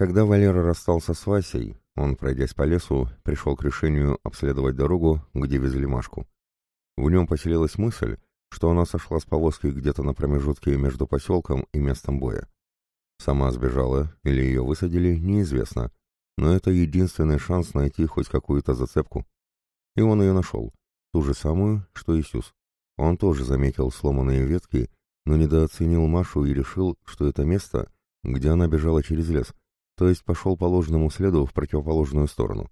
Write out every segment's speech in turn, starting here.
Когда Валера расстался с Васей, он, пройдясь по лесу, пришел к решению обследовать дорогу, где везли Машку. В нем поселилась мысль, что она сошла с повозки где-то на промежутке между поселком и местом боя. Сама сбежала или ее высадили, неизвестно, но это единственный шанс найти хоть какую-то зацепку. И он ее нашел, ту же самую, что и Сюз. Он тоже заметил сломанные ветки, но недооценил Машу и решил, что это место, где она бежала через лес, то есть пошел по ложному следу в противоположную сторону.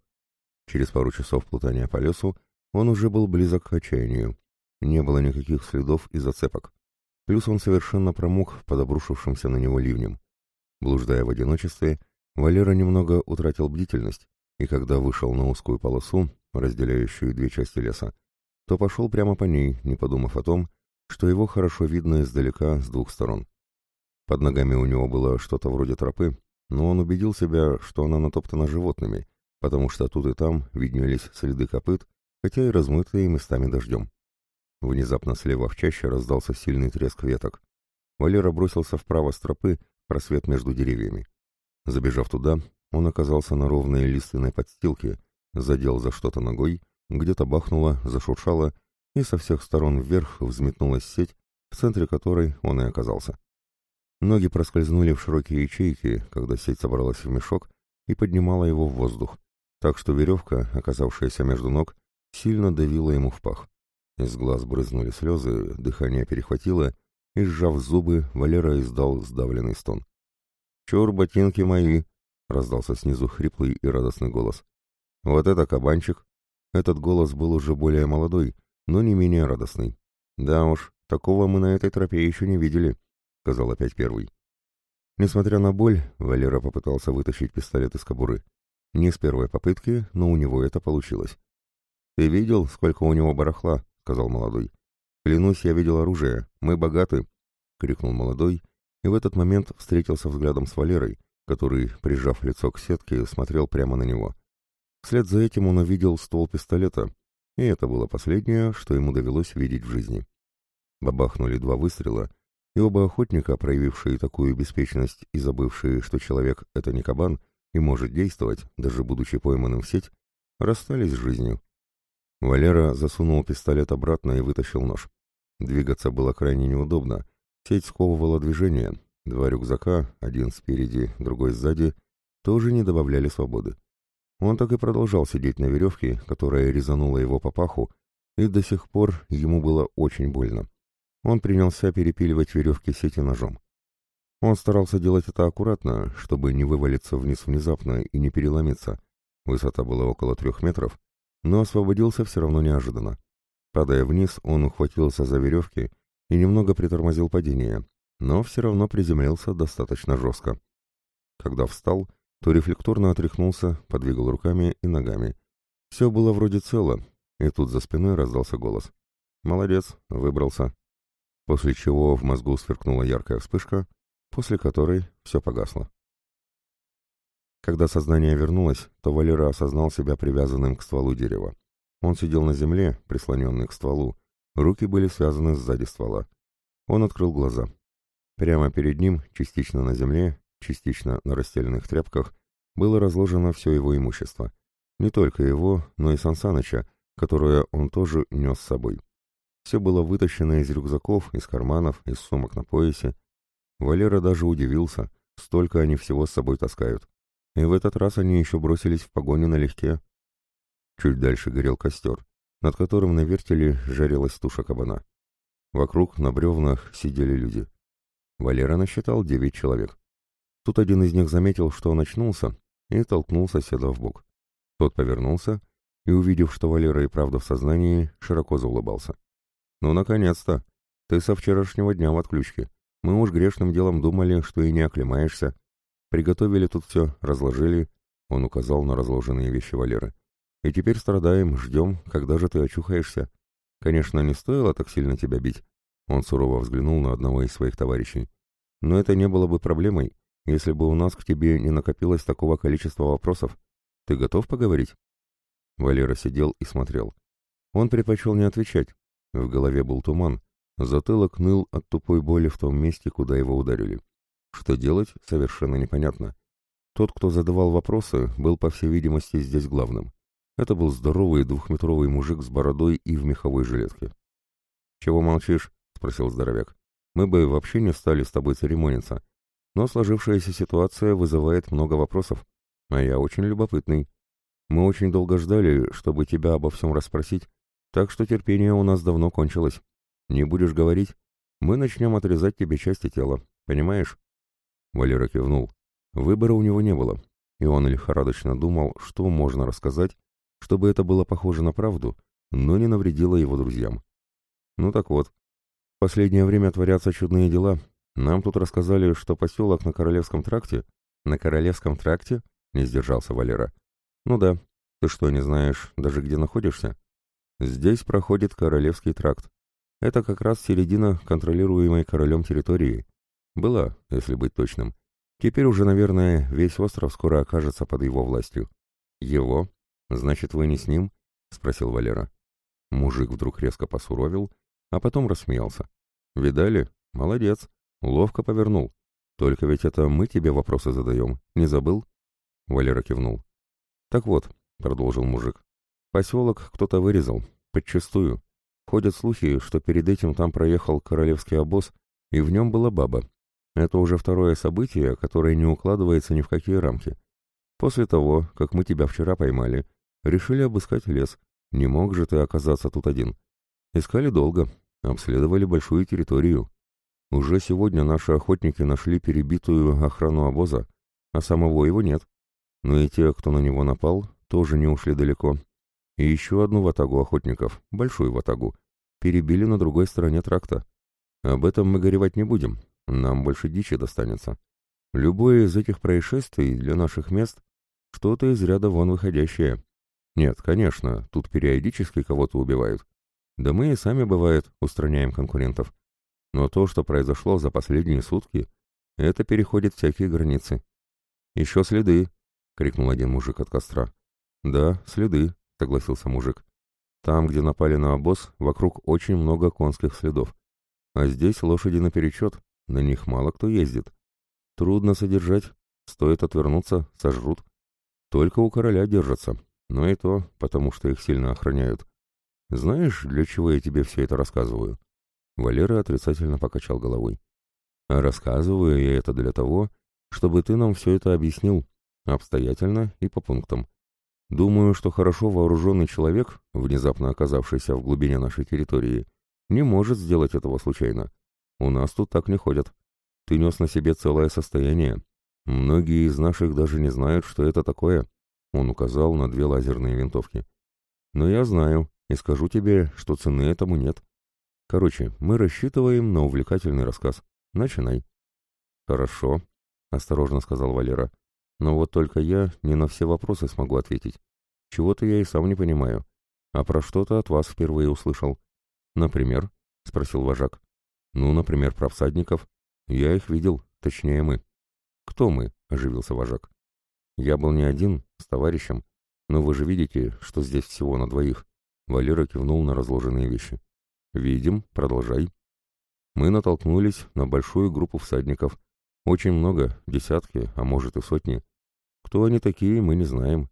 Через пару часов плутания по лесу он уже был близок к отчаянию. Не было никаких следов и зацепок. Плюс он совершенно промок под обрушившимся на него ливнем. Блуждая в одиночестве, Валера немного утратил бдительность, и когда вышел на узкую полосу, разделяющую две части леса, то пошел прямо по ней, не подумав о том, что его хорошо видно издалека с двух сторон. Под ногами у него было что-то вроде тропы, но он убедил себя, что она натоптана животными, потому что тут и там виднелись следы копыт, хотя и размытые местами дождем. Внезапно слева в чаще раздался сильный треск веток. Валера бросился вправо с тропы, просвет между деревьями. Забежав туда, он оказался на ровной лиственной подстилке, задел за что-то ногой, где-то бахнуло, зашуршало, и со всех сторон вверх взметнулась сеть, в центре которой он и оказался. Ноги проскользнули в широкие ячейки, когда сеть собралась в мешок и поднимала его в воздух, так что веревка, оказавшаяся между ног, сильно давила ему в пах. Из глаз брызнули слезы, дыхание перехватило, и, сжав зубы, Валера издал сдавленный стон. «Чур, ботинки мои!» — раздался снизу хриплый и радостный голос. «Вот это кабанчик!» Этот голос был уже более молодой, но не менее радостный. «Да уж, такого мы на этой тропе еще не видели», — сказал опять первый. Несмотря на боль, Валера попытался вытащить пистолет из кобуры. Не с первой попытки, но у него это получилось. «Ты видел, сколько у него барахла?» — сказал молодой. «Клянусь, я видел оружие. Мы богаты!» — крикнул молодой, и в этот момент встретился взглядом с Валерой, который, прижав лицо к сетке, смотрел прямо на него. Вслед за этим он увидел ствол пистолета, и это было последнее, что ему довелось видеть в жизни. Бабахнули два выстрела, и оба охотника, проявившие такую беспечность и забывшие, что человек — это не кабан и может действовать, даже будучи пойманным в сеть, расстались с жизнью. Валера засунул пистолет обратно и вытащил нож. Двигаться было крайне неудобно. Сеть сковывала движение. Два рюкзака, один спереди, другой сзади, тоже не добавляли свободы. Он так и продолжал сидеть на веревке, которая резанула его по паху, и до сих пор ему было очень больно. Он принялся перепиливать веревки сети ножом. Он старался делать это аккуратно, чтобы не вывалиться вниз внезапно и не переломиться. Высота была около трех метров, но освободился все равно неожиданно. Падая вниз, он ухватился за веревки и немного притормозил падение, но все равно приземлился достаточно жестко. Когда встал, то рефлекторно отряхнулся, подвигал руками и ногами. Все было вроде цело, и тут за спиной раздался голос. «Молодец, выбрался». После чего в мозгу сверкнула яркая вспышка, после которой все погасло. Когда сознание вернулось, то Валера осознал себя привязанным к стволу дерева. Он сидел на земле, прислоненный к стволу. Руки были связаны сзади ствола. Он открыл глаза. Прямо перед ним, частично на земле, частично на расстеленных тряпках, было разложено все его имущество. Не только его, но и Сансаныча, которое он тоже нес с собой. Все было вытащено из рюкзаков, из карманов, из сумок на поясе. Валера даже удивился, столько они всего с собой таскают. И в этот раз они еще бросились в погоню налегке. Чуть дальше горел костер, над которым на вертеле жарилась туша кабана. Вокруг на бревнах сидели люди. Валера насчитал девять человек. Тут один из них заметил, что он очнулся, и толкнул соседа в бок. Тот повернулся и, увидев, что Валера и правда в сознании, широко заулыбался. «Ну, наконец-то! Ты со вчерашнего дня в отключке. Мы уж грешным делом думали, что и не оклемаешься. Приготовили тут все, разложили. Он указал на разложенные вещи Валеры. И теперь страдаем, ждем, когда же ты очухаешься. Конечно, не стоило так сильно тебя бить. Он сурово взглянул на одного из своих товарищей. Но это не было бы проблемой, если бы у нас к тебе не накопилось такого количества вопросов. Ты готов поговорить? Валера сидел и смотрел. Он предпочел не отвечать. В голове был туман. Затылок ныл от тупой боли в том месте, куда его ударили. Что делать, совершенно непонятно. Тот, кто задавал вопросы, был, по всей видимости, здесь главным. Это был здоровый двухметровый мужик с бородой и в меховой жилетке. «Чего молчишь?» — спросил здоровяк. «Мы бы вообще не стали с тобой церемониться. Но сложившаяся ситуация вызывает много вопросов, а я очень любопытный. Мы очень долго ждали, чтобы тебя обо всем расспросить, так что терпение у нас давно кончилось. Не будешь говорить, мы начнем отрезать тебе части тела, понимаешь?» Валера кивнул. Выбора у него не было, и он лихорадочно думал, что можно рассказать, чтобы это было похоже на правду, но не навредило его друзьям. Ну так вот, в последнее время творятся чудные дела. Нам тут рассказали, что поселок на Королевском тракте... На Королевском тракте? Не сдержался Валера. Ну да. Ты что, не знаешь даже где находишься? Здесь проходит Королевский тракт. Это как раз середина контролируемой королем территории. Была, если быть точным. Теперь уже, наверное, весь остров скоро окажется под его властью. Его? Значит, вы не с ним? Спросил Валера. Мужик вдруг резко посуровил, а потом рассмеялся. Видали? Молодец. Ловко повернул. Только ведь это мы тебе вопросы задаем. Не забыл? Валера кивнул. Так вот, продолжил мужик. Поселок кто-то вырезал. Подчистую. Ходят слухи, что перед этим там проехал королевский обоз, и в нем была баба, это уже второе событие, которое не укладывается ни в какие рамки. После того, как мы тебя вчера поймали, решили обыскать лес. Не мог же ты оказаться тут один. Искали долго, обследовали большую территорию. Уже сегодня наши охотники нашли перебитую охрану обоза, а самого его нет. Но и те, кто на него напал, тоже не ушли далеко. И еще одну ватагу охотников, большую ватагу, перебили на другой стороне тракта. Об этом мы горевать не будем, нам больше дичи достанется. Любое из этих происшествий для наших мест что-то из ряда вон выходящее. Нет, конечно, тут периодически кого-то убивают. Да мы и сами, бывает, устраняем конкурентов. Но то, что произошло за последние сутки, это переходит всякие границы. «Еще следы!» — крикнул один мужик от костра. «Да, следы», — согласился мужик. «Там, где напали на обоз, вокруг очень много конских следов. А здесь лошади наперечет, на них мало кто ездит. Трудно содержать, стоит отвернуться, сожрут. Только у короля держатся, но и то, потому что их сильно охраняют. Знаешь, для чего я тебе все это рассказываю?» Валера отрицательно покачал головой. «А рассказываю я это для того, чтобы ты нам все это объяснил, обстоятельно и по пунктам. Думаю, что хорошо вооруженный человек, внезапно оказавшийся в глубине нашей территории, не может сделать этого случайно. У нас тут так не ходят. Ты нес на себе целое состояние. Многие из наших даже не знают, что это такое. Он указал на две лазерные винтовки. Но я знаю и скажу тебе, что цены этому нет. Короче, мы рассчитываем на увлекательный рассказ. Начинай. Хорошо, осторожно сказал Валера. Но вот только я не на все вопросы смогу ответить. Чего-то я и сам не понимаю. А про что-то от вас впервые услышал. Например, спросил вожак. Ну, например, про всадников. Я их видел, точнее мы. Кто мы? Оживился вожак. Я был не один, с товарищем. Но вы же видите, что здесь всего на двоих. Валера кивнул на разложенные вещи. Видим, продолжай. Мы натолкнулись на большую группу всадников. Очень много, десятки, а может и сотни. Кто они такие, мы не знаем.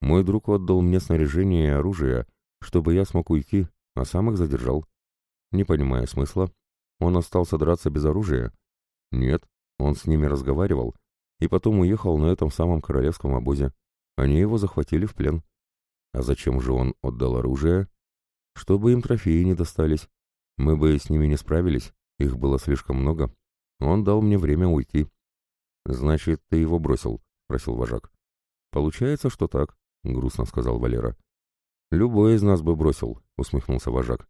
Мой друг отдал мне снаряжение и оружие, чтобы я смог уйти, а сам их задержал. Не понимая смысла, он остался драться без оружия? Нет, он с ними разговаривал, и потом уехал на этом самом королевском обозе. Они его захватили в плен. А зачем же он отдал оружие? Чтобы им трофеи не достались. Мы бы с ними не справились, их было слишком много. Он дал мне время уйти. «Значит, ты его бросил?» — спросил вожак. «Получается, что так», — грустно сказал Валера. «Любой из нас бы бросил», — усмехнулся вожак.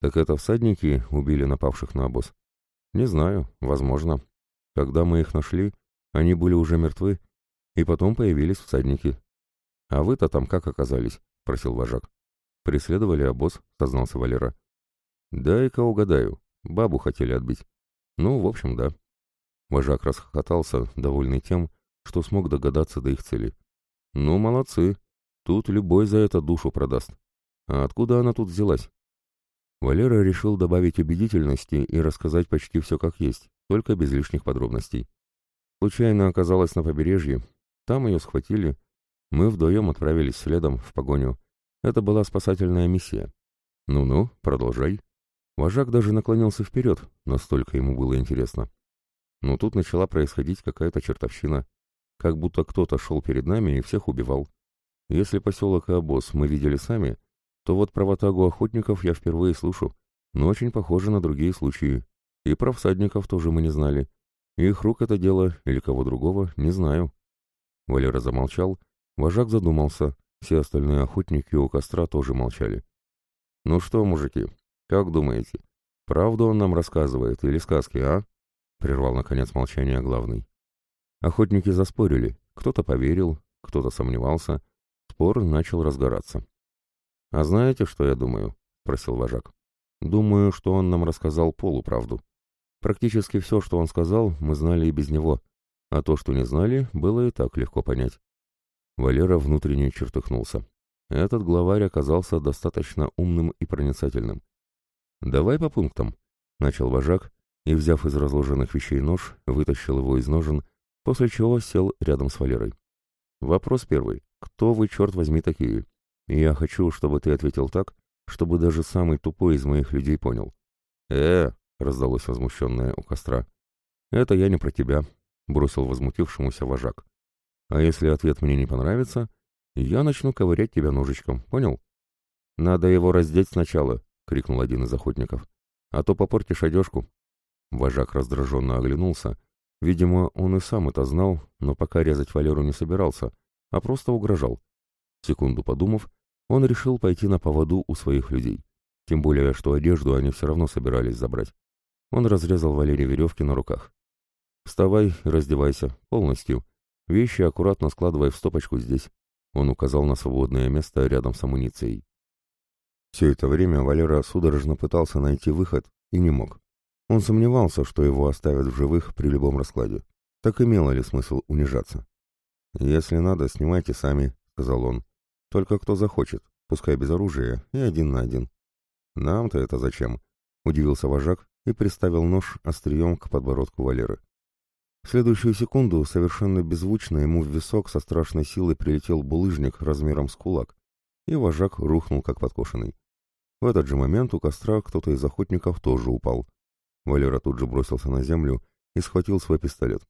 Так это всадники убили напавших на обоз? Не знаю, возможно. Когда мы их нашли, они были уже мертвы, и потом появились всадники. А вы-то там как оказались? — просил вожак. Преследовали обоз, сознался Валера. Дай-ка угадаю. Бабу хотели отбить. Ну, в общем, да. Вожак расхохотался, довольный тем, что смог догадаться до их цели. Ну, молодцы. Тут любой за это душу продаст. А откуда она тут взялась? Валера решил добавить убедительности и рассказать почти все как есть, только без лишних подробностей. Случайно оказалась на побережье, Там ее схватили. Мы вдвоем отправились следом в погоню. Это была спасательная миссия. Ну-ну, продолжай. Вожак даже наклонился вперед, настолько ему было интересно. Но тут начала происходить какая-то чертовщина. Как будто кто-то шел перед нами и всех убивал. Если поселок и обоз мы видели сами, то вот про ватагу охотников я впервые слышу, но очень похоже на другие случаи. И про всадников тоже мы не знали. Их рук это дело или кого другого, не знаю. Валера замолчал, вожак задумался, все остальные охотники у костра тоже молчали. «Ну что, мужики, как думаете, правду он нам рассказывает или сказки, а?» Прервал, наконец, молчание главный. Охотники заспорили, кто-то поверил, кто-то сомневался. Спор начал разгораться. «А знаете, что я думаю?» — спросил вожак. «Думаю, что он нам рассказал полуправду. Практически все, что он сказал, мы знали и без него, а то, что не знали, было и так легко понять». Валера внутренне чертыхнулся. Этот главарь оказался достаточно умным и проницательным. «Давай по пунктам», — начал вожак, и, взяв из разложенных вещей нож, вытащил его из ножен, после чего сел рядом с Валерой. «Вопрос первый. Кто вы, черт возьми, такие? Я хочу, чтобы ты ответил так, чтобы даже самый тупой из моих людей понял». «Э!» — раздалось возмущенное у костра. «Это я не про тебя», — бросил возмутившемуся вожак. «А если ответ мне не понравится, я начну ковырять тебя ножичком, понял?» «Надо его раздеть сначала», — крикнул один из охотников. «А то попортишь одежку». Вожак раздраженно оглянулся. Видимо, он и сам это знал, но пока резать Валеру не собирался, а просто угрожал. Секунду подумав, он решил пойти на поводу у своих людей. Тем более, что одежду они все равно собирались забрать. Он разрезал Валере веревки на руках. «Вставай, раздевайся, полностью. Вещи аккуратно складывай в стопочку здесь». Он указал на свободное место рядом с амуницией. Все это время Валера судорожно пытался найти выход и не мог. Он сомневался, что его оставят в живых при любом раскладе. Так имело ли смысл унижаться? «Если надо, снимайте сами», — сказал он. «Только кто захочет, пускай без оружия и один на один». «Нам-то это зачем?» — удивился вожак и приставил нож острием к подбородку Валеры. В следующую секунду совершенно беззвучно ему в висок со страшной силой прилетел булыжник размером с кулак, и вожак рухнул как подкошенный. В этот же момент у костра кто-то из охотников тоже упал — Валера тут же бросился на землю и схватил свой пистолет.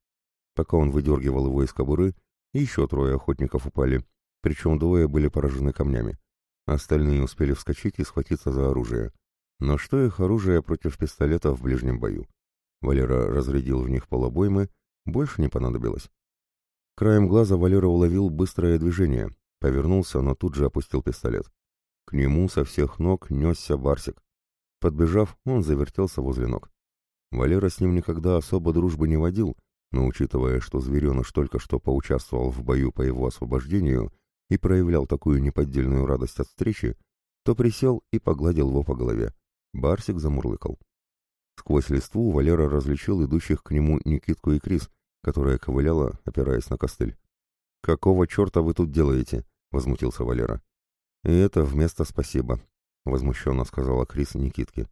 Пока он выдергивал его из кобуры, еще трое охотников упали, причем двое были поражены камнями. Остальные успели вскочить и схватиться за оружие. Но что их оружие против пистолета в ближнем бою? Валера разрядил в них полобоймы, больше не понадобилось. Краем глаза Валера уловил быстрое движение, повернулся, но тут же опустил пистолет. К нему со всех ног несся Барсик. Подбежав, он завертелся возле ног. Валера с ним никогда особо дружбы не водил, но учитывая, что звереныш только что поучаствовал в бою по его освобождению и проявлял такую неподдельную радость от встречи, то присел и погладил его по голове. Барсик замурлыкал. Сквозь листву Валера различил идущих к нему Никитку и Крис, которая ковыляла, опираясь на костыль. «Какого черта вы тут делаете?» — возмутился Валера. «И это вместо спасибо», — возмущенно сказала Крис Никитке.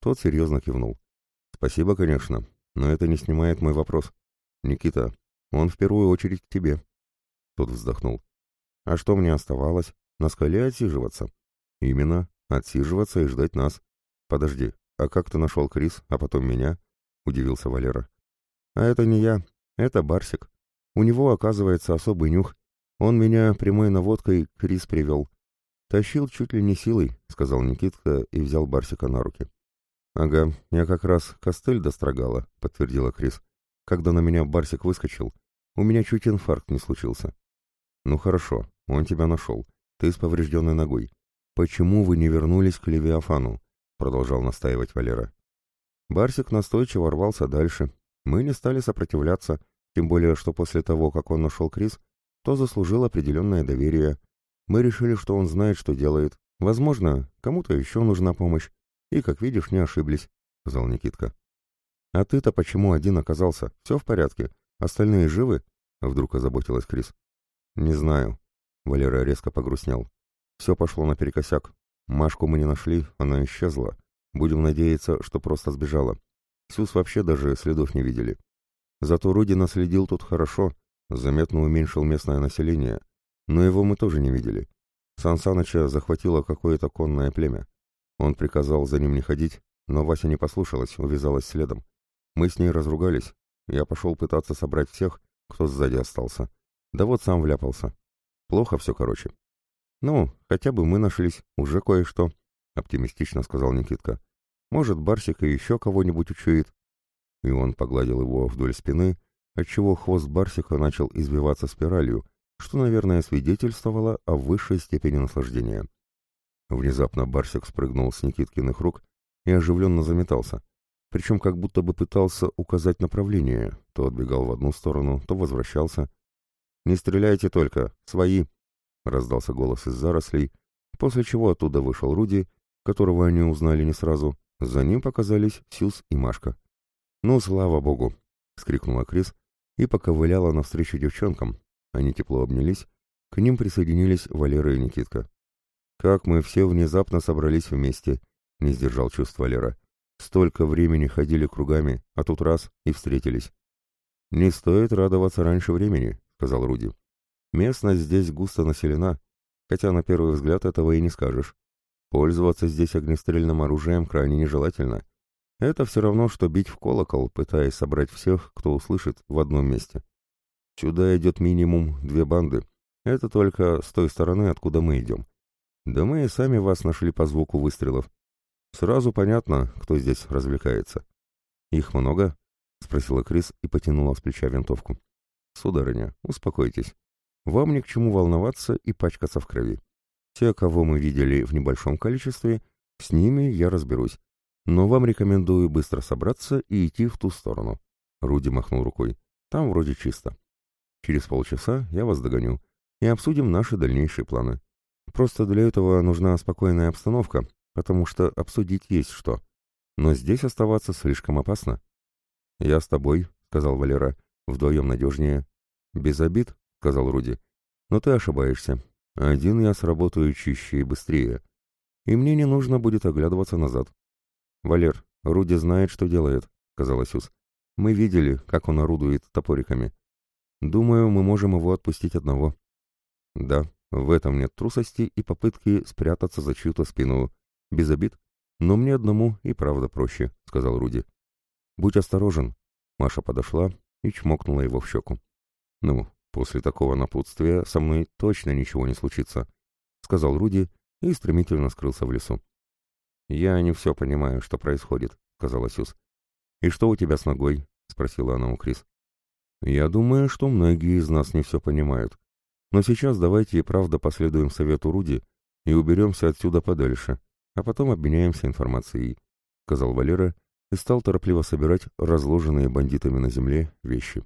Тот серьезно кивнул. Спасибо, конечно, но это не снимает мой вопрос. Никита, он в первую очередь к тебе. Тот вздохнул. А что мне оставалось? На скале отсиживаться? Именно, отсиживаться и ждать нас. Подожди, а как ты нашел Крис, а потом меня? Удивился Валера. А это не я, это Барсик. У него, оказывается, особый нюх. Он меня прямой наводкой Крис привел. Тащил чуть ли не силой, сказал Никитка и взял Барсика на руки. «Ага, я как раз костыль дострогала», — подтвердила Крис. «Когда на меня Барсик выскочил, у меня чуть инфаркт не случился». «Ну хорошо, он тебя нашел. Ты с поврежденной ногой. Почему вы не вернулись к Левиафану?» — продолжал настаивать Валера. Барсик настойчиво рвался дальше. Мы не стали сопротивляться, тем более, что после того, как он нашел Крис, то заслужил определенное доверие. Мы решили, что он знает, что делает. Возможно, кому-то еще нужна помощь. «И, как видишь, не ошиблись», — сказал Никитка. «А ты-то почему один оказался? Все в порядке? Остальные живы?» — вдруг озаботилась Крис. «Не знаю». Валера резко погрустнел. «Все пошло наперекосяк. Машку мы не нашли, она исчезла. Будем надеяться, что просто сбежала. Сюз вообще даже следов не видели. Зато Руди наследил тут хорошо. заметно уменьшил местное население, но его мы тоже не видели. Сан Саныча захватило какое-то конное племя. Он приказал за ним не ходить, но Вася не послушалась, увязалась следом. Мы с ней разругались. Я пошел пытаться собрать всех, кто сзади остался. Да вот сам вляпался. Плохо все, короче. Ну, хотя бы мы нашлись, уже кое-что, — оптимистично сказал Никитка. Может, Барсик и еще кого-нибудь учует. И он погладил его вдоль спины, отчего хвост Барсика начал избиваться спиралью, что, наверное, свидетельствовало о высшей степени наслаждения. Внезапно Барсик спрыгнул с Никиткиных рук и оживленно заметался, причем как будто бы пытался указать направление, то отбегал в одну сторону, то возвращался. «Не стреляйте только! Свои!» — раздался голос из зарослей, после чего оттуда вышел Руди, которого они узнали не сразу. За ним показались Сюз и Машка. «Ну, слава богу!» — скрикнула Крис и поковыляла навстречу девчонкам, они тепло обнялись, к ним присоединились Валера и Никитка. «Как мы все внезапно собрались вместе», — не сдержал чувств Валера. «Столько времени ходили кругами, а тут раз и встретились». «Не стоит радоваться раньше времени», — сказал Руди. «Местность здесь густо населена, хотя на первый взгляд этого и не скажешь. Пользоваться здесь огнестрельным оружием крайне нежелательно. Это все равно, что бить в колокол, пытаясь собрать всех, кто услышит, в одном месте. Сюда идет минимум две банды. Это только с той стороны, откуда мы идем. Да мы и сами вас нашли по звуку выстрелов. Сразу понятно, кто здесь развлекается. Их много? Спросила Крис и потянула с плеча винтовку. Сударыня, успокойтесь. Вам ни к чему волноваться и пачкаться в крови. Те, кого мы видели в небольшом количестве, с ними я разберусь. Но вам рекомендую быстро собраться и идти в ту сторону. Руди махнул рукой. Там вроде чисто. Через полчаса я вас догоню и обсудим наши дальнейшие планы. Просто для этого нужна спокойная обстановка, потому что обсудить есть что. Но здесь оставаться слишком опасно. «Я с тобой», — сказал Валера, — «вдвоем надежнее». «Без обид», — сказал Руди. «Но ты ошибаешься. Один я сработаю чище и быстрее. И мне не нужно будет оглядываться назад». «Валер, Руди знает, что делает», — сказал Сюз. «Мы видели, как он орудует топориками. Думаю, мы можем его отпустить одного. Да, в этом нет трусости и попытки спрятаться за чью-то спину. Без обид. Но мне одному и правда проще, сказал Руди. Будь осторожен. Маша подошла и чмокнула его в щеку. Ну, после такого напутствия со мной точно ничего не случится, сказал Руди и стремительно скрылся в лесу. Я не все понимаю, что происходит, сказала Сюз. И что у тебя с ногой? спросила она у Крис. Я думаю, что многие из нас не все понимают. Но сейчас давайте и правда последуем совету Руди и уберемся отсюда подальше, а потом обменяемся информацией», — сказал Валера и стал торопливо собирать разложенные бандитами на земле вещи.